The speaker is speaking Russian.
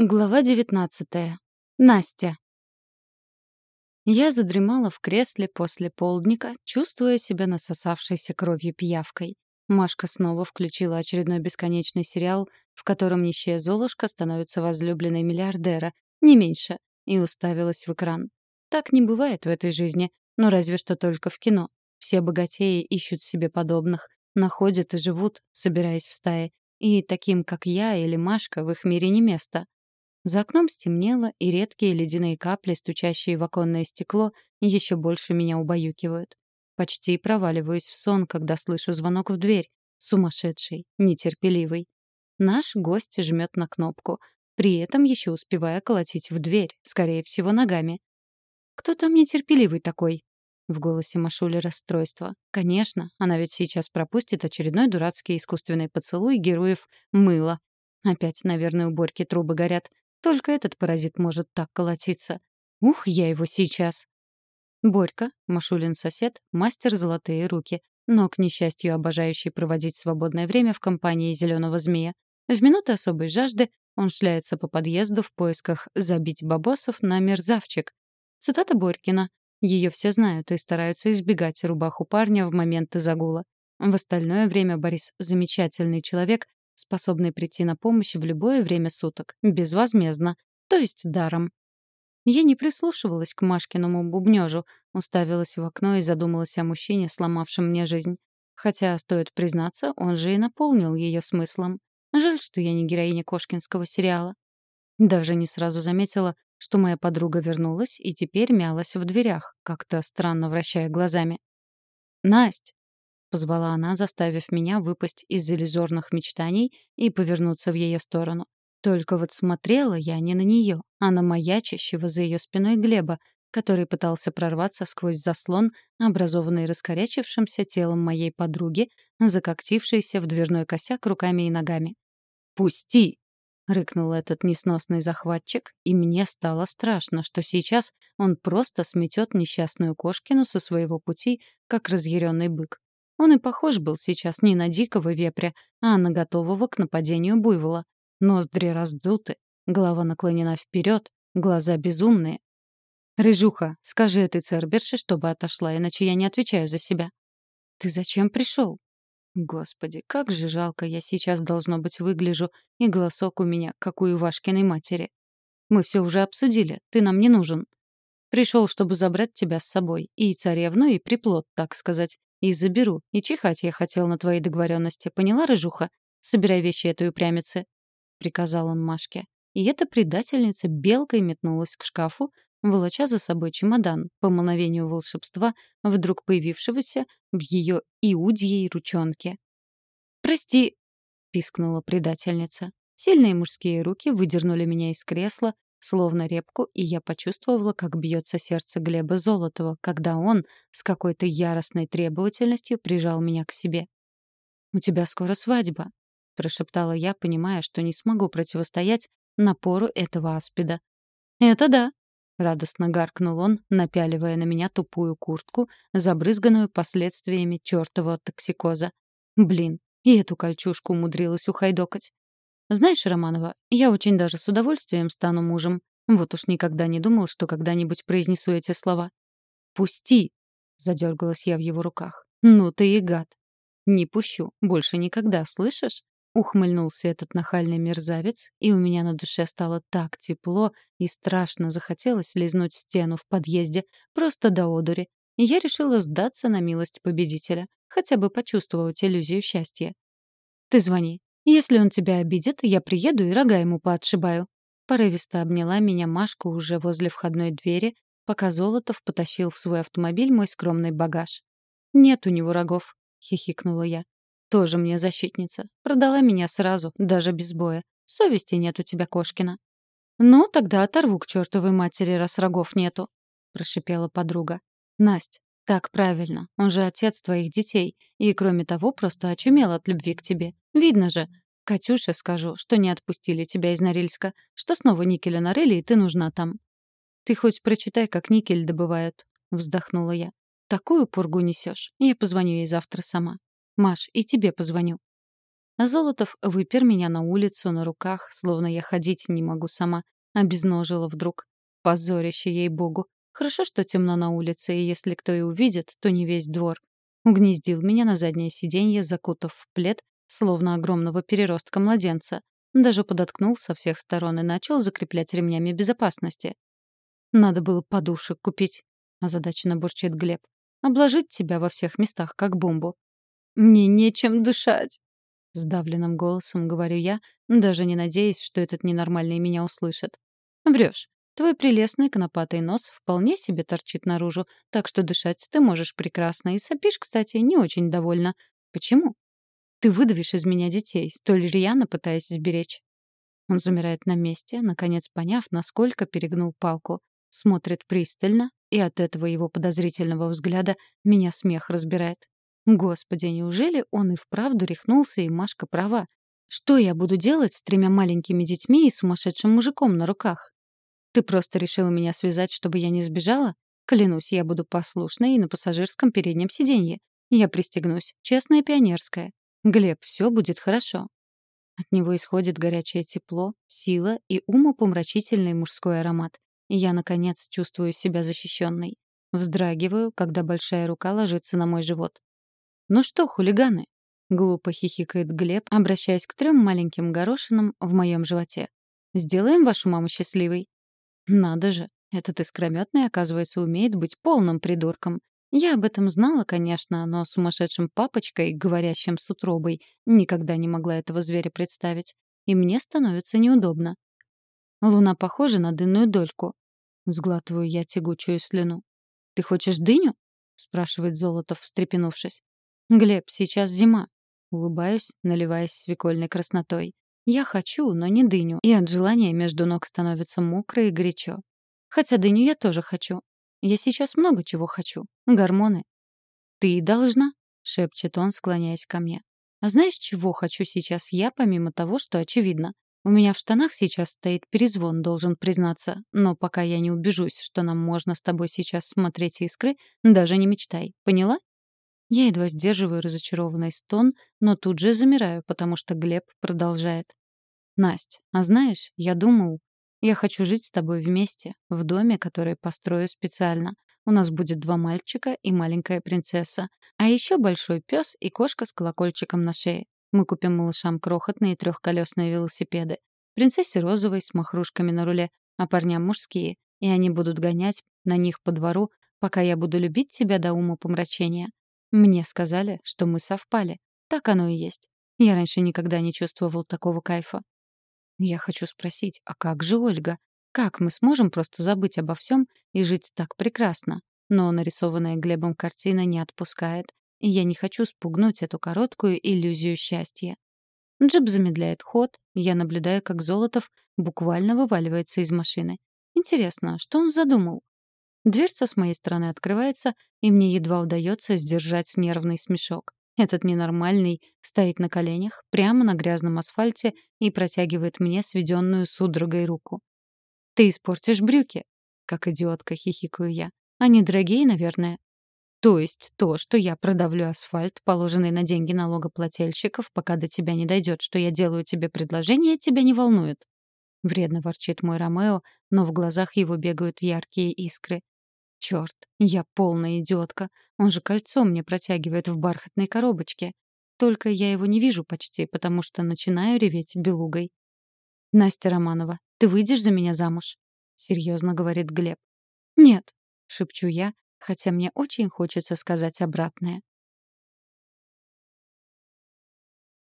Глава девятнадцатая. Настя. Я задремала в кресле после полдника, чувствуя себя насосавшейся кровью пиявкой. Машка снова включила очередной бесконечный сериал, в котором нищая Золушка становится возлюбленной миллиардера, не меньше, и уставилась в экран. Так не бывает в этой жизни, но разве что только в кино. Все богатеи ищут себе подобных, находят и живут, собираясь в стаи. И таким, как я или Машка, в их мире не место — за окном стемнело, и редкие ледяные капли, стучащие в оконное стекло, еще больше меня убаюкивают. Почти проваливаюсь в сон, когда слышу звонок в дверь. Сумасшедший, нетерпеливый. Наш гость жмет на кнопку, при этом еще успевая колотить в дверь, скорее всего, ногами. «Кто там нетерпеливый такой?» В голосе Машули расстройство. Конечно, она ведь сейчас пропустит очередной дурацкий искусственный поцелуй героев мыла. Опять, наверное, у Борьки трубы горят. Только этот паразит может так колотиться. Ух, я его сейчас. Борька, Машулин сосед, мастер золотые руки, но, к несчастью, обожающий проводить свободное время в компании зеленого змея. В минуты особой жажды он шляется по подъезду в поисках забить бабосов на мерзавчик. Цитата Борькина. Ее все знают и стараются избегать рубаху парня в моменты загула. В остальное время Борис — замечательный человек, способный прийти на помощь в любое время суток, безвозмездно, то есть даром. Я не прислушивалась к Машкиному бубнёжу, уставилась в окно и задумалась о мужчине, сломавшем мне жизнь. Хотя, стоит признаться, он же и наполнил ее смыслом. Жаль, что я не героиня кошкинского сериала. Даже не сразу заметила, что моя подруга вернулась и теперь мялась в дверях, как-то странно вращая глазами. «Насть!» — позвала она, заставив меня выпасть из иллюзорных мечтаний и повернуться в ее сторону. Только вот смотрела я не на нее, а на маячащего за ее спиной Глеба, который пытался прорваться сквозь заслон, образованный раскорячившимся телом моей подруги, закоктившейся в дверной косяк руками и ногами. «Пусти!» — рыкнул этот несносный захватчик, и мне стало страшно, что сейчас он просто сметет несчастную Кошкину со своего пути, как разъяренный бык. Он и похож был сейчас не на дикого вепря, а на готового к нападению буйвола. Ноздри раздуты, голова наклонена вперед, глаза безумные. «Рыжуха, скажи этой церберше, чтобы отошла, иначе я не отвечаю за себя». «Ты зачем пришел?» Господи, как же жалко я сейчас, должно быть, выгляжу, и голосок у меня, как у Ивашкиной матери. Мы все уже обсудили, ты нам не нужен. Пришел, чтобы забрать тебя с собой, и царевну, и приплод, так сказать. И заберу. И чихать я хотел на твои договоренности. Поняла, рыжуха? Собирай вещи этой упрямицы. Приказал он Машке. И эта предательница белкой метнулась к шкафу, волоча за собой чемодан, по мановению волшебства, вдруг появившегося в ее иудьей ручонке. «Прости!» — пискнула предательница. Сильные мужские руки выдернули меня из кресла, словно репку, и я почувствовала, как бьется сердце Глеба Золотого, когда он с какой-то яростной требовательностью прижал меня к себе. «У тебя скоро свадьба», — прошептала я, понимая, что не смогу противостоять напору этого аспида. «Это да», — радостно гаркнул он, напяливая на меня тупую куртку, забрызганную последствиями чертового токсикоза. «Блин, и эту кольчужку умудрилась ухайдокать. Знаешь, Романова, я очень даже с удовольствием стану мужем. Вот уж никогда не думал, что когда-нибудь произнесу эти слова. «Пусти!» — задергалась я в его руках. «Ну ты и гад!» «Не пущу. Больше никогда, слышишь?» Ухмыльнулся этот нахальный мерзавец, и у меня на душе стало так тепло и страшно захотелось лизнуть стену в подъезде, просто до одури. Я решила сдаться на милость победителя, хотя бы почувствовать иллюзию счастья. «Ты звони. Если он тебя обидит, я приеду и рога ему поотшибаю». Порывисто обняла меня Машка уже возле входной двери, пока Золотов потащил в свой автомобиль мой скромный багаж. «Нет у него рогов», — хихикнула я. «Тоже мне защитница. Продала меня сразу, даже без боя. Совести нет у тебя, Кошкина». «Ну, тогда оторву к чертовой матери, раз рогов нету», — прошипела подруга. «Насть, так правильно. Он же отец твоих детей. И, кроме того, просто очумел от любви к тебе. Видно же. Катюше скажу, что не отпустили тебя из Норильска, что снова никеля нарыли, и ты нужна там. Ты хоть прочитай, как никель добывают. Вздохнула я. Такую пургу несешь. Я позвоню ей завтра сама. Маш, и тебе позвоню. Золотов выпер меня на улицу на руках, словно я ходить не могу сама. Обезножила вдруг. Позорище ей-богу. Хорошо, что темно на улице, и если кто и увидит, то не весь двор. Угнездил меня на заднее сиденье, закутав в плед, словно огромного переростка младенца. Даже подоткнул со всех сторон и начал закреплять ремнями безопасности. «Надо было подушек купить», — озадаченно бурчит Глеб. «Обложить тебя во всех местах, как бомбу». «Мне нечем дышать», — сдавленным голосом говорю я, даже не надеясь, что этот ненормальный меня услышит. «Врешь. Твой прелестный конопатый нос вполне себе торчит наружу, так что дышать ты можешь прекрасно, и сопишь, кстати, не очень довольно. Почему? Ты выдавишь из меня детей, столь рьяно пытаясь сберечь. Он замирает на месте, наконец поняв, насколько перегнул палку. Смотрит пристально, и от этого его подозрительного взгляда меня смех разбирает. Господи, неужели он и вправду рехнулся, и Машка права? Что я буду делать с тремя маленькими детьми и сумасшедшим мужиком на руках? Ты просто решила меня связать, чтобы я не сбежала? Клянусь, я буду послушной и на пассажирском переднем сиденье. Я пристегнусь, честная пионерская. Глеб, все будет хорошо. От него исходит горячее тепло, сила и умопомрачительный мужской аромат. И я, наконец, чувствую себя защищенной. Вздрагиваю, когда большая рука ложится на мой живот. «Ну что, хулиганы?» — глупо хихикает Глеб, обращаясь к трем маленьким горошинам в моем животе. «Сделаем вашу маму счастливой?» «Надо же, этот искрометный, оказывается, умеет быть полным придурком. Я об этом знала, конечно, но сумасшедшим папочкой, говорящим с утробой, никогда не могла этого зверя представить. И мне становится неудобно. Луна похожа на дынную дольку. Сглатываю я тягучую слюну. «Ты хочешь дыню?» — спрашивает Золотов, встрепенувшись. «Глеб, сейчас зима». Улыбаюсь, наливаясь свекольной краснотой. Я хочу, но не дыню, и от желания между ног становится мокро и горячо. Хотя дыню я тоже хочу, я сейчас много чего хочу. Гормоны. Ты должна, шепчет он, склоняясь ко мне. А знаешь, чего хочу сейчас я, помимо того, что очевидно? У меня в штанах сейчас стоит перезвон, должен признаться. Но пока я не убежусь, что нам можно с тобой сейчас смотреть искры, даже не мечтай. Поняла? Я едва сдерживаю разочарованный стон, но тут же замираю, потому что Глеб продолжает. «Насть, а знаешь, я думал, я хочу жить с тобой вместе, в доме, который построю специально. У нас будет два мальчика и маленькая принцесса. А еще большой пес и кошка с колокольчиком на шее. Мы купим малышам крохотные трехколесные велосипеды. Принцессе розовой с махрушками на руле, а парням мужские. И они будут гонять на них по двору, пока я буду любить тебя до ума помрачения. Мне сказали, что мы совпали. Так оно и есть. Я раньше никогда не чувствовал такого кайфа. Я хочу спросить, а как же Ольга? Как мы сможем просто забыть обо всем и жить так прекрасно? Но нарисованная Глебом картина не отпускает, и я не хочу спугнуть эту короткую иллюзию счастья. Джип замедляет ход, я наблюдаю, как Золотов буквально вываливается из машины. Интересно, что он задумал? Дверца с моей стороны открывается, и мне едва удается сдержать нервный смешок. Этот ненормальный стоит на коленях, прямо на грязном асфальте и протягивает мне сведенную судорогой руку. «Ты испортишь брюки!» Как идиотка хихикаю я. «Они дорогие, наверное?» То есть то, что я продавлю асфальт, положенный на деньги налогоплательщиков, пока до тебя не дойдет, что я делаю тебе предложение, тебя не волнует. Вредно ворчит мой Ромео, но в глазах его бегают яркие искры. Черт, я полная идиотка. Он же кольцо мне протягивает в бархатной коробочке. Только я его не вижу почти, потому что начинаю реветь белугой. «Настя Романова, ты выйдешь за меня замуж?» — серьезно говорит Глеб. «Нет», — шепчу я, хотя мне очень хочется сказать обратное.